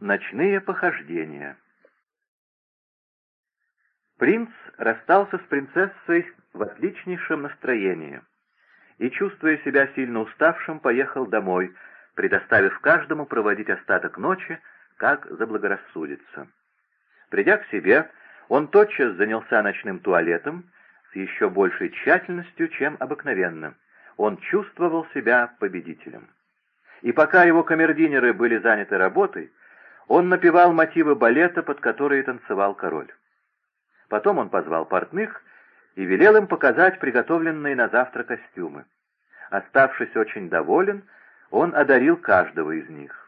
Ночные похождения Принц расстался с принцессой в отличнейшем настроении и, чувствуя себя сильно уставшим, поехал домой, предоставив каждому проводить остаток ночи, как заблагорассудится. Придя к себе, он тотчас занялся ночным туалетом с еще большей тщательностью, чем обыкновенно. Он чувствовал себя победителем. И пока его камердинеры были заняты работой, он напевал мотивы балета, под которые танцевал король. Потом он позвал портных и велел им показать приготовленные на завтра костюмы. Оставшись очень доволен, он одарил каждого из них.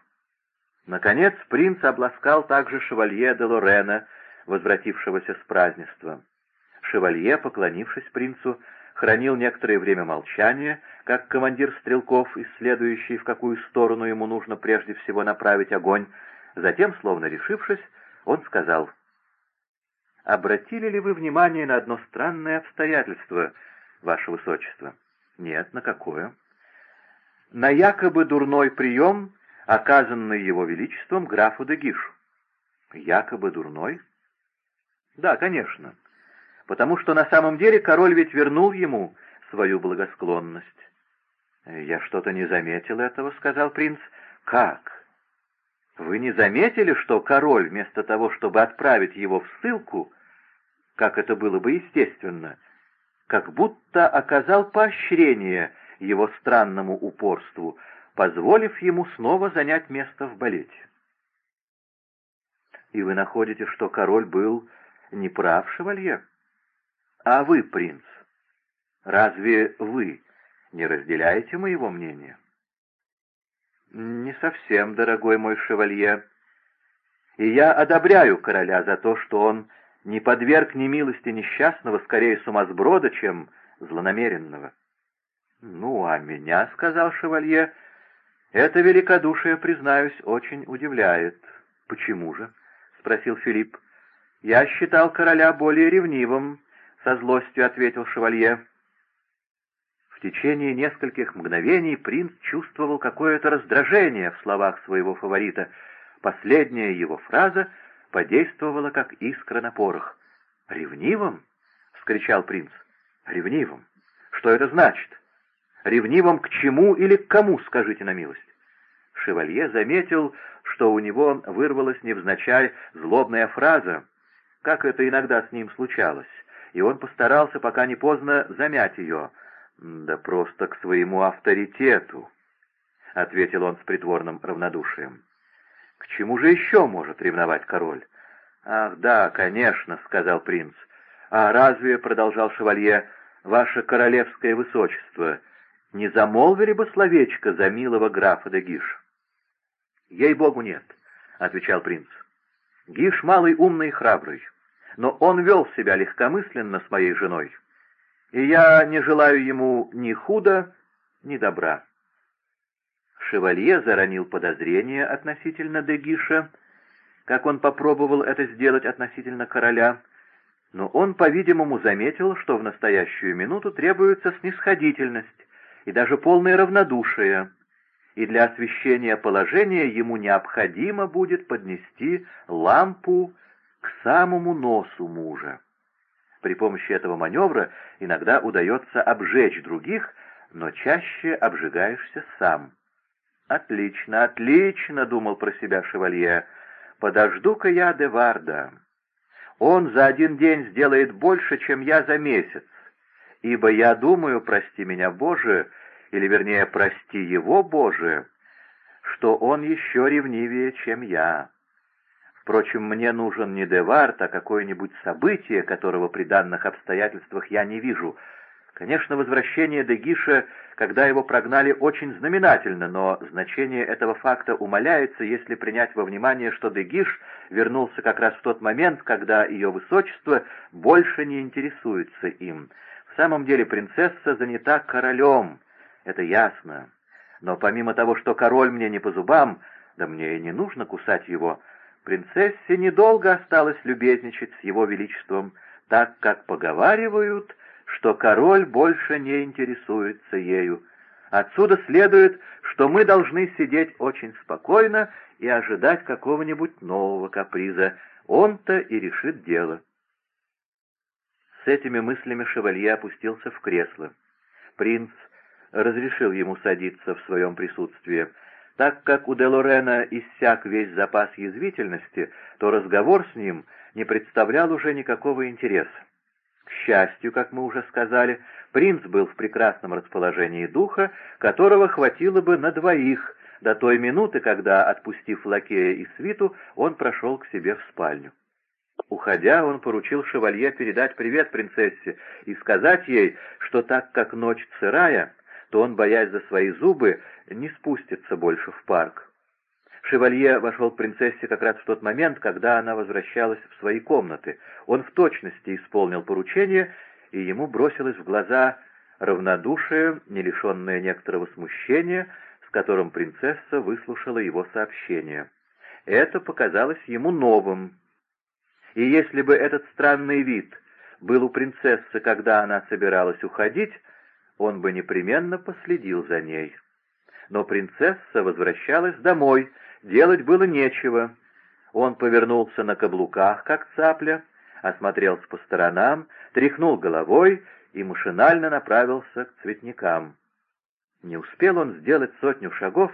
Наконец принц обласкал также шевалье де Лорена, возвратившегося с празднества. Шевалье, поклонившись принцу, хранил некоторое время молчание, как командир стрелков, исследующий, в какую сторону ему нужно прежде всего направить огонь. Затем, словно решившись, он сказал, «Обратили ли вы внимание на одно странное обстоятельство, ваше высочество?» «Нет, на какое?» «На якобы дурной прием, оказанный его величеством графу де Гишу». «Якобы дурной?» «Да, конечно, потому что на самом деле король ведь вернул ему свою благосклонность». «Я что-то не заметил этого», — сказал принц. «Как? Вы не заметили, что король, вместо того, чтобы отправить его в ссылку, как это было бы естественно, как будто оказал поощрение его странному упорству, позволив ему снова занять место в балете?» «И вы находите, что король был не прав, шевалье? А вы, принц, разве вы не разделяете моего мнения? Не совсем, дорогой мой шевалье. И я одобряю короля за то, что он не подверг немилости несчастного, скорее сумасброда, чем злонамеренного. «Ну, а меня, — сказал шевалье, — это великодушие, признаюсь, очень удивляет. Почему же?» — спросил Филипп. «Я считал короля более ревнивым», — со злостью ответил шевалье. В течение нескольких мгновений принц чувствовал какое-то раздражение в словах своего фаворита. Последняя его фраза подействовала, как искра на порох. «Ревнивым?» — вскричал принц. «Ревнивым? Что это значит? Ревнивым к чему или к кому, скажите на милость?» Шевалье заметил, что у него вырвалась невзначай злобная фраза — как это иногда с ним случалось, и он постарался, пока не поздно, замять ее. «Да просто к своему авторитету», — ответил он с притворным равнодушием. «К чему же еще может ревновать король?» «Ах, да, конечно», — сказал принц. «А разве, — продолжал шевалье, — ваше королевское высочество не замолвили бы словечко за милого графа де Гиш?» «Ей-богу, нет», — отвечал принц. Гиш малый, умный и храбрый, но он вел себя легкомысленно с моей женой, и я не желаю ему ни худа, ни добра. Шевалье заронил подозрение относительно Дегиша, как он попробовал это сделать относительно короля, но он, по-видимому, заметил, что в настоящую минуту требуется снисходительность и даже полное равнодушие, и для освещения положения ему необходимо будет поднести лампу к самому носу мужа. При помощи этого маневра иногда удается обжечь других, но чаще обжигаешься сам. «Отлично, отлично!» — думал про себя шевалье. «Подожду-ка я Деварда. Он за один день сделает больше, чем я за месяц, ибо я думаю, прости меня, Боже, или вернее, прости его, Боже, что он еще ревнивее, чем я. Впрочем, мне нужен не Девард, а какое-нибудь событие, которого при данных обстоятельствах я не вижу. Конечно, возвращение Дегиша, когда его прогнали, очень знаменательно, но значение этого факта умаляется, если принять во внимание, что Дегиш вернулся как раз в тот момент, когда ее высочество больше не интересуется им. В самом деле принцесса занята королем, это ясно. Но помимо того, что король мне не по зубам, да мне и не нужно кусать его, принцессе недолго осталось любезничать с его величеством, так как поговаривают, что король больше не интересуется ею. Отсюда следует, что мы должны сидеть очень спокойно и ожидать какого-нибудь нового каприза. Он-то и решит дело. С этими мыслями шевалье опустился в кресло. Принц разрешил ему садиться в своем присутствии. Так как у Делорена иссяк весь запас язвительности, то разговор с ним не представлял уже никакого интереса. К счастью, как мы уже сказали, принц был в прекрасном расположении духа, которого хватило бы на двоих до той минуты, когда, отпустив лакея и свиту, он прошел к себе в спальню. Уходя, он поручил шевалье передать привет принцессе и сказать ей, что так как ночь сырая, то он, боясь за свои зубы, не спустится больше в парк. Шевалье вошел к принцессе как раз в тот момент, когда она возвращалась в свои комнаты. Он в точности исполнил поручение, и ему бросилось в глаза равнодушие, не лишенное некоторого смущения, с которым принцесса выслушала его сообщение. Это показалось ему новым. И если бы этот странный вид был у принцессы, когда она собиралась уходить, он бы непременно последил за ней. Но принцесса возвращалась домой, делать было нечего. Он повернулся на каблуках, как цапля, осмотрелся по сторонам, тряхнул головой и машинально направился к цветникам. Не успел он сделать сотню шагов,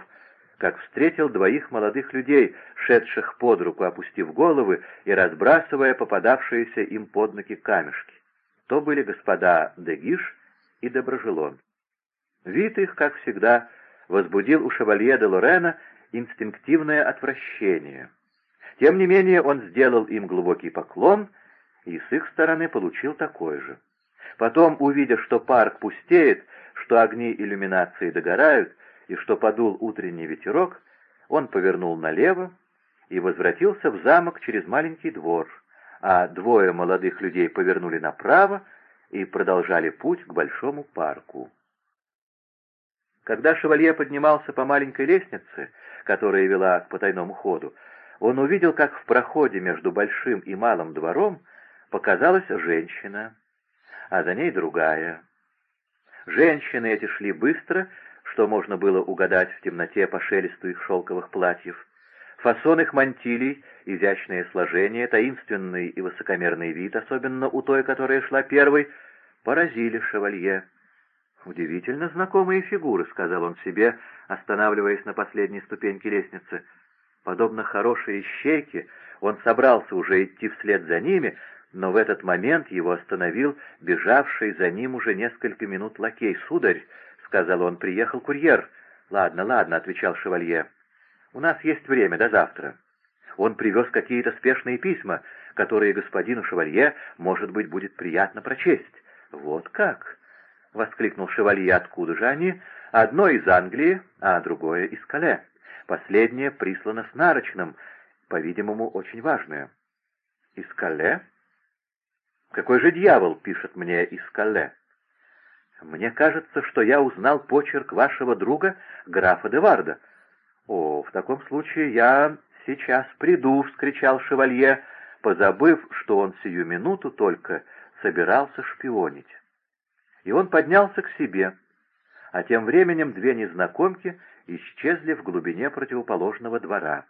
как встретил двоих молодых людей, шедших под руку, опустив головы и разбрасывая попадавшиеся им под ноги камешки. То были господа Дегиш и Доброжелон. Вид их, как всегда, возбудил у шевалье де Лорена инстинктивное отвращение. Тем не менее он сделал им глубокий поклон и с их стороны получил такой же. Потом, увидя, что парк пустеет, что огни иллюминации догорают и что подул утренний ветерок, он повернул налево и возвратился в замок через маленький двор, а двое молодых людей повернули направо и продолжали путь к большому парку. Когда шевалье поднимался по маленькой лестнице, которая вела к потайному ходу, он увидел, как в проходе между большим и малым двором показалась женщина, а за ней другая. Женщины эти шли быстро, что можно было угадать в темноте по шелесту их шелковых платьев. Фасон их мантилий, изящное сложение, таинственный и высокомерный вид, особенно у той, которая шла первой, поразили шевалье. «Удивительно знакомые фигуры», — сказал он себе, останавливаясь на последней ступеньке лестницы. Подобно хорошей ищейке, он собрался уже идти вслед за ними, но в этот момент его остановил бежавший за ним уже несколько минут лакей. «Сударь», — сказал он, — «приехал курьер». «Ладно, ладно», — отвечал шевалье. «У нас есть время до завтра». Он привез какие-то спешные письма, которые господину шевалье, может быть, будет приятно прочесть. «Вот как!» — воскликнул шевалье. «Откуда же они? Одно из Англии, а другое из Кале. Последнее прислано с нарочным, по-видимому, очень важное». «Из Кале?» «Какой же дьявол пишет мне из Кале?» «Мне кажется, что я узнал почерк вашего друга, графа Деварда». «О, в таком случае я сейчас приду», — вскричал шевалье, позабыв, что он сию минуту только собирался шпионить. И он поднялся к себе, а тем временем две незнакомки исчезли в глубине противоположного двора.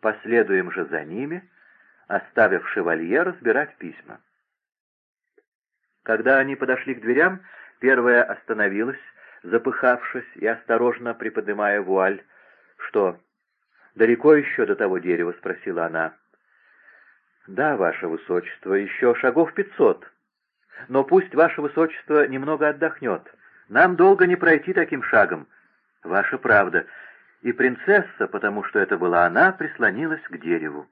Последуем же за ними, оставив шевалье разбирать письма. Когда они подошли к дверям, первая остановилась, запыхавшись и осторожно приподнимая вуаль. «Что, далеко еще до того дерева?» — спросила она. «Да, ваше высочество, еще шагов пятьсот. Но пусть ваше высочество немного отдохнет. Нам долго не пройти таким шагом. Ваша правда. И принцесса, потому что это была она, прислонилась к дереву.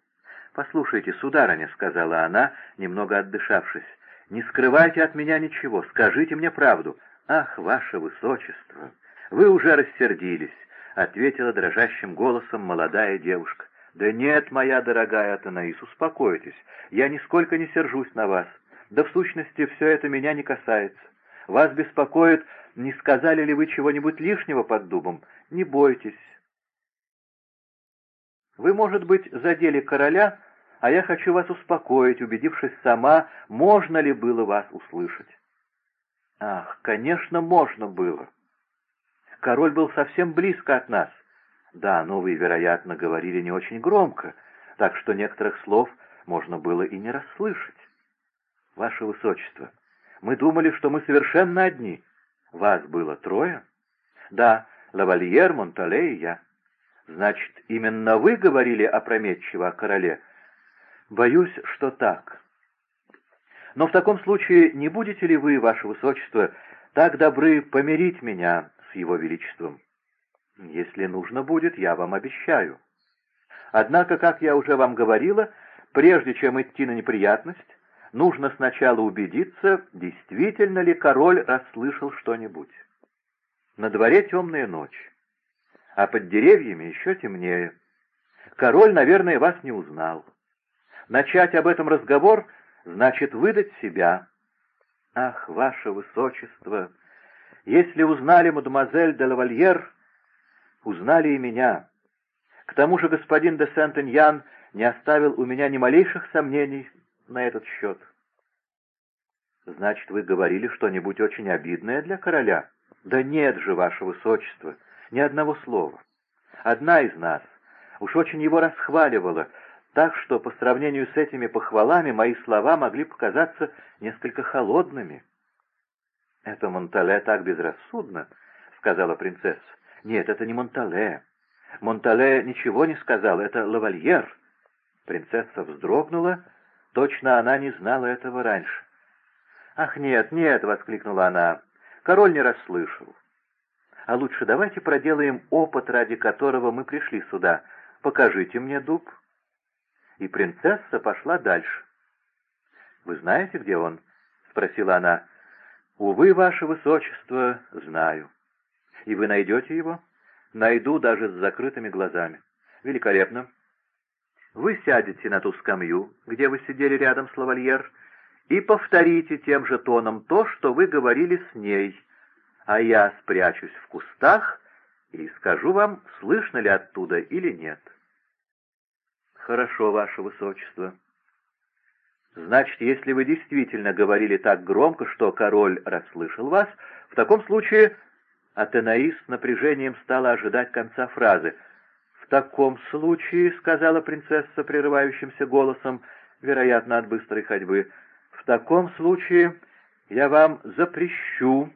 «Послушайте, сударыня», — сказала она, немного отдышавшись, — «не скрывайте от меня ничего, скажите мне правду». «Ах, ваше высочество, вы уже рассердились», — ответила дрожащим голосом молодая девушка. «Да нет, моя дорогая Атанаис, успокойтесь, я нисколько не сержусь на вас. Да в сущности все это меня не касается. Вас беспокоит, не сказали ли вы чего-нибудь лишнего под дубом? Не бойтесь. Вы, может быть, задели короля, а я хочу вас успокоить, убедившись сама, можно ли было вас услышать. Ах, конечно, можно было. Король был совсем близко от нас. Да, но вы, вероятно, говорили не очень громко, так что некоторых слов можно было и не расслышать. Ваше Высочество, мы думали, что мы совершенно одни. Вас было трое? Да, лавальер, Монтале и я. Значит, именно вы говорили опрометчиво о короле? Боюсь, что так. Но в таком случае не будете ли вы, ваше высочество, так добры помирить меня его величеством? Если нужно будет, я вам обещаю. Однако, как я уже вам говорила, прежде чем идти на неприятность, нужно сначала убедиться, действительно ли король расслышал что-нибудь. На дворе темная ночь, а под деревьями еще темнее. Король, наверное, вас не узнал. Начать об этом разговор значит выдать себя. Ах, ваше высочество, если узнали мадемуазель де лавальер, узнали и меня. К тому же господин де Сент-Эньян не оставил у меня ни малейших сомнений на этот счет. Значит, вы говорили что-нибудь очень обидное для короля? Да нет же, ваше высочество, ни одного слова. Одна из нас уж очень его расхваливала, так что по сравнению с этими похвалами мои слова могли показаться несколько холодными. «Это Монтале так безрассудно», — сказала принцесса. «Нет, это не Монтале. Монтале ничего не сказал, это лавальер». Принцесса вздрогнула, точно она не знала этого раньше. «Ах, нет, нет!» — воскликнула она. «Король не расслышал. А лучше давайте проделаем опыт, ради которого мы пришли сюда. Покажите мне дуб» и принцесса пошла дальше. «Вы знаете, где он?» — спросила она. «Увы, ваше высочество, знаю. И вы найдете его?» «Найду даже с закрытыми глазами». «Великолепно. Вы сядете на ту скамью, где вы сидели рядом с лавальер, и повторите тем же тоном то, что вы говорили с ней, а я спрячусь в кустах и скажу вам, слышно ли оттуда или нет». «Хорошо, ваше высочество». «Значит, если вы действительно говорили так громко, что король расслышал вас, в таком случае...» Атенаис с напряжением стала ожидать конца фразы. «В таком случае», — сказала принцесса прерывающимся голосом, вероятно, от быстрой ходьбы, «в таком случае я вам запрещу».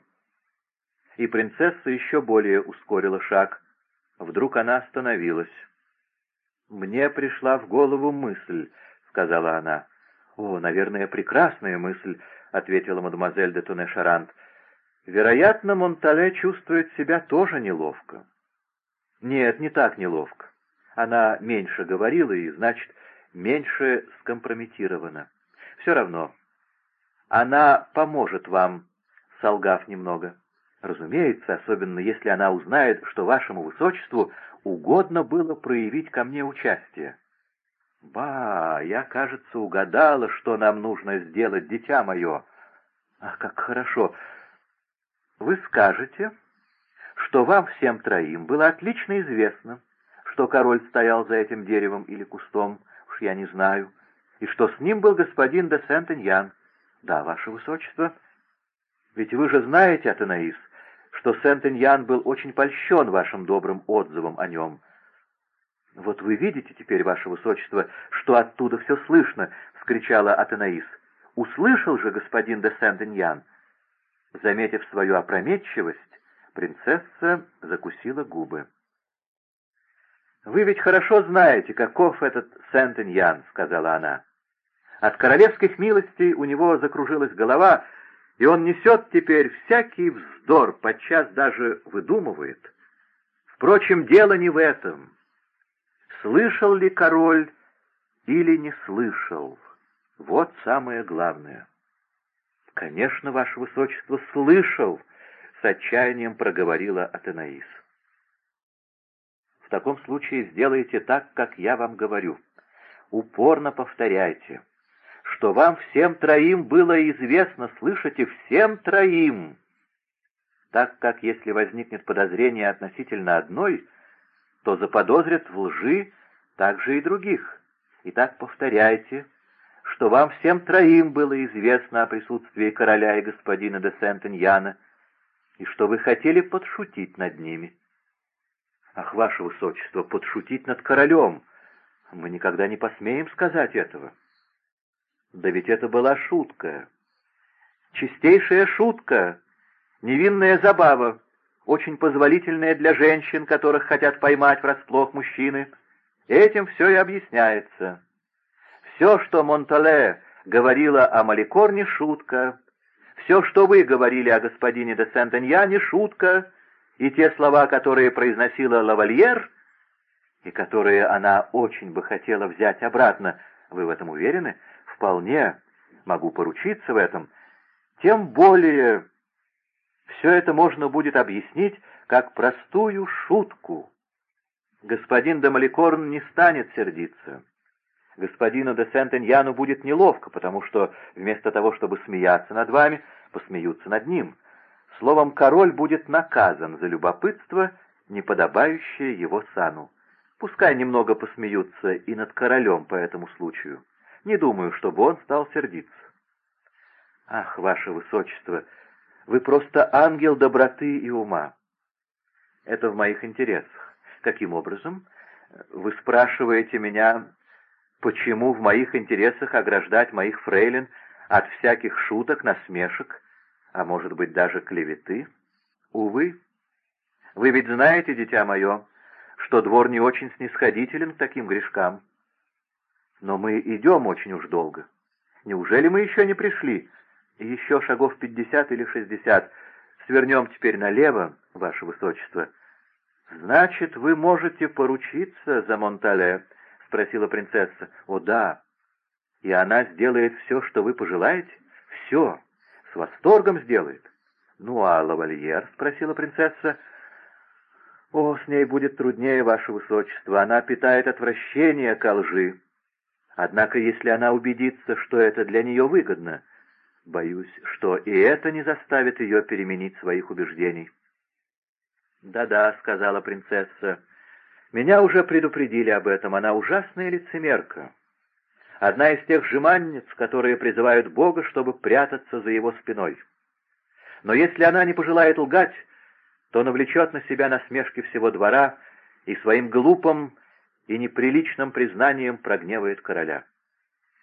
И принцесса еще более ускорила шаг. Вдруг она остановилась. «Мне пришла в голову мысль», — сказала она. «О, наверное, прекрасная мысль», — ответила мадемуазель де Туне-Шарант. «Вероятно, Монтале чувствует себя тоже неловко». «Нет, не так неловко. Она меньше говорила и, значит, меньше скомпрометирована. Все равно. Она поможет вам, солгав немного. Разумеется, особенно если она узнает, что вашему высочеству угодно было проявить ко мне участие. «Ба, я, кажется, угадала, что нам нужно сделать, дитя мое. Ах, как хорошо! Вы скажете, что вам всем троим было отлично известно, что король стоял за этим деревом или кустом, уж я не знаю, и что с ним был господин де Сент-Эньян. Да, ваше высочество. Ведь вы же знаете, Атанаис, что Сент-Эньян был очень польщен вашим добрым отзывом о нем. «Вот вы видите теперь, ваше высочество, что оттуда все слышно!» — вскричала Атанаис. «Услышал же господин де Сент-Эньян!» Заметив свою опрометчивость, принцесса закусила губы. «Вы ведь хорошо знаете, каков этот Сент-Эньян», — сказала она. «От королевских милостей у него закружилась голова, и он несет теперь всякий вздор, подчас даже выдумывает. Впрочем, дело не в этом. Слышал ли король или не слышал? Вот самое главное. «Конечно, ваше высочество, слышал!» — с отчаянием проговорила Атенаис. «В таком случае сделайте так, как я вам говорю. Упорно повторяйте что вам всем троим было известно, слышите, всем троим. Так как если возникнет подозрение относительно одной, то заподозрят в лжи также и других. Итак, повторяйте, что вам всем троим было известно о присутствии короля и господина де Сент-Эньяна, и что вы хотели подшутить над ними. Ах, ваше высочество, подшутить над королем! Мы никогда не посмеем сказать этого. Да ведь это была шутка. Чистейшая шутка, невинная забава, очень позволительная для женщин, которых хотят поймать врасплох мужчины. Этим все и объясняется. Все, что Монтале говорила о Маликорне, шутка. Все, что вы говорили о господине де Сент-Эньяне, шутка. И те слова, которые произносила Лавальер, и которые она очень бы хотела взять обратно, вы в этом уверены? Вполне могу поручиться в этом. Тем более все это можно будет объяснить как простую шутку. Господин де Маликорн не станет сердиться. Господину де Сент-Эньяну будет неловко, потому что вместо того, чтобы смеяться над вами, посмеются над ним. Словом, король будет наказан за любопытство, не подобающее его сану. Пускай немного посмеются и над королем по этому случаю. Не думаю, чтобы он стал сердиться. Ах, ваше высочество, вы просто ангел доброты и ума. Это в моих интересах. Каким образом? Вы спрашиваете меня, почему в моих интересах ограждать моих фрейлин от всяких шуток, насмешек, а может быть даже клеветы? Увы. Вы ведь знаете, дитя мое, что двор не очень снисходителен к таким грешкам. Но мы идем очень уж долго. Неужели мы еще не пришли? Еще шагов пятьдесят или шестьдесят. Свернем теперь налево, ваше высочество. Значит, вы можете поручиться за Монтале? — спросила принцесса. О, да. И она сделает все, что вы пожелаете? Все. С восторгом сделает. Ну, а лавальер? — спросила принцесса. О, с ней будет труднее, ваше высочество. Она питает отвращение ко лжи. Однако, если она убедится, что это для нее выгодно, боюсь, что и это не заставит ее переменить своих убеждений. «Да-да», — сказала принцесса, — «меня уже предупредили об этом, она ужасная лицемерка. Одна из тех жеманниц, которые призывают Бога, чтобы прятаться за его спиной. Но если она не пожелает лгать, то навлечет на себя насмешки всего двора и своим глупым и неприличным признанием прогневает короля.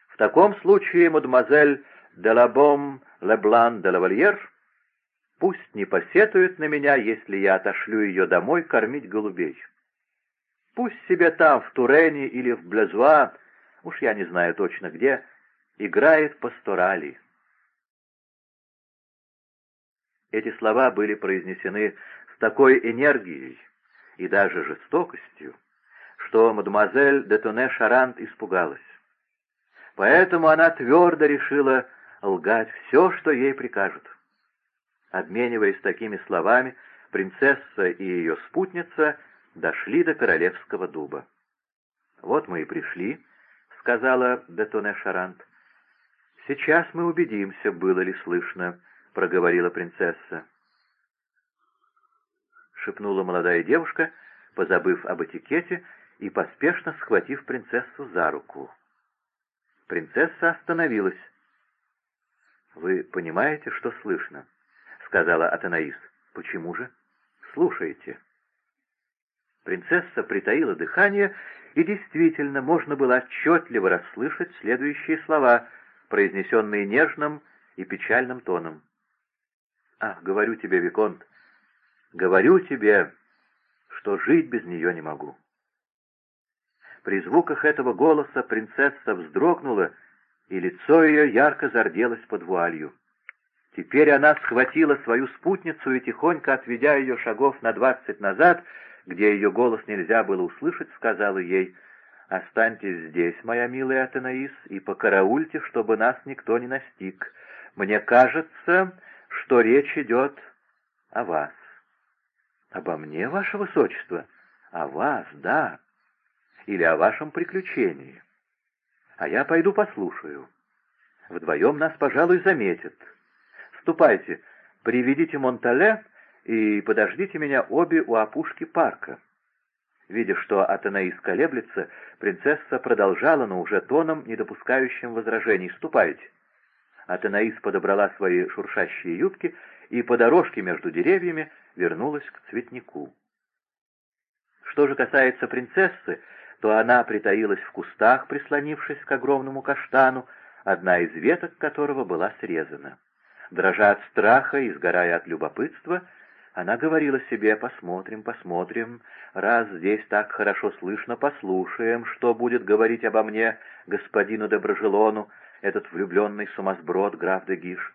В таком случае мадемуазель де лабом Леблан де лавальер пусть не посетует на меня, если я отошлю ее домой кормить голубей. Пусть себе там, в Турене или в Блезуа, уж я не знаю точно где, играет пасторали. Эти слова были произнесены с такой энергией и даже жестокостью, что мадемуазель де Тоне Шарант испугалась. Поэтому она твердо решила лгать все, что ей прикажут. Обмениваясь такими словами, принцесса и ее спутница дошли до королевского дуба. «Вот мы и пришли», — сказала Детоне Шарант. «Сейчас мы убедимся, было ли слышно», — проговорила принцесса. Шепнула молодая девушка, позабыв об этикете и поспешно схватив принцессу за руку. Принцесса остановилась. «Вы понимаете, что слышно?» — сказала Атанаис. «Почему же?» «Слушайте». Принцесса притаила дыхание, и действительно можно было отчетливо расслышать следующие слова, произнесенные нежным и печальным тоном. «Ах, говорю тебе, Виконт, говорю тебе, что жить без нее не могу». При звуках этого голоса принцесса вздрогнула, и лицо ее ярко зарделось под вуалью. Теперь она схватила свою спутницу и, тихонько отведя ее шагов на двадцать назад, где ее голос нельзя было услышать, сказала ей, «Останьтесь здесь, моя милая Атанаис, и покараульте, чтобы нас никто не настиг. Мне кажется, что речь идет о вас». «Обо мне, ваше высочество?» «О вас, да. Или о вашем приключении. А я пойду послушаю. Вдвоем нас, пожалуй, заметят. Ступайте, приведите Монтале и подождите меня обе у опушки парка». Видя, что Атанаис колеблется, принцесса продолжала, но уже тоном, не допускающим возражений. «Ступайте». Атанаис подобрала свои шуршащие юбки и по дорожке между деревьями вернулась к цветнику. Что же касается принцессы, то она притаилась в кустах, прислонившись к огромному каштану, одна из веток которого была срезана. Дрожа от страха и сгорая от любопытства, она говорила себе «посмотрим, посмотрим, раз здесь так хорошо слышно, послушаем, что будет говорить обо мне господину Доброжелону, этот влюбленный сумасброд граф де Гиш».